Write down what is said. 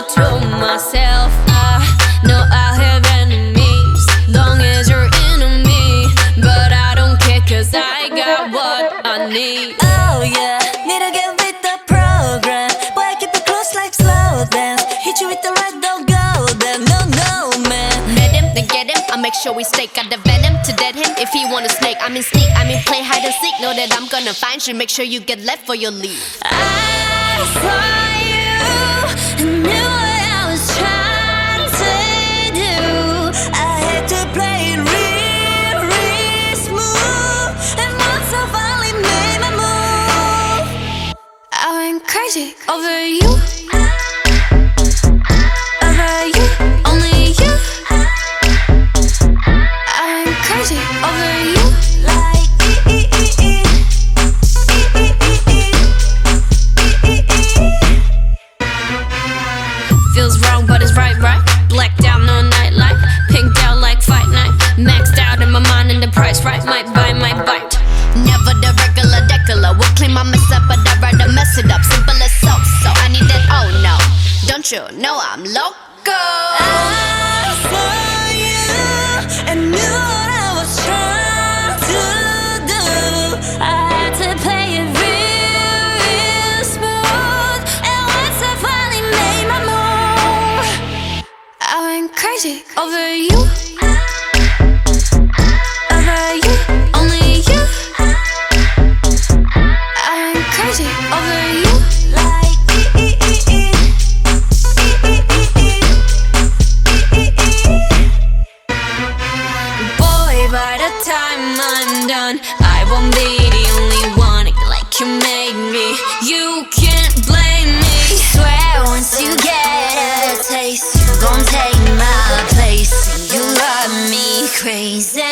to myself. I know I have enemies, long as you're into me. But I don't care, cause I got what I need. Oh yeah, need to get with the program. Boy, keep it close like slow dance. Hit you with the red, don't go there. No, no, man. Met him, then get him. I make sure we stake out the venom to dead him. If he wanna snake, I mean sneak. I mean play hide and seek. Know that I'm gonna find you. Make sure you get left for your leave. I saw crazy over you. over you, Only you. I went crazy over you. But it's right, right. Blacked out, no nightlight. Pinked out like fight night. Maxed out in my mind, and the price right. Might buy, might bite. Never the regular decular. Will clean my mess up, but I'd rather mess it up. Simple as so. So I need that. Oh no. Don't you know I'm loco? crazy over you. Over you, only you. I'm crazy over you. Like Boy, by the time I'm done, I won't be the only one like you made me. You crazy.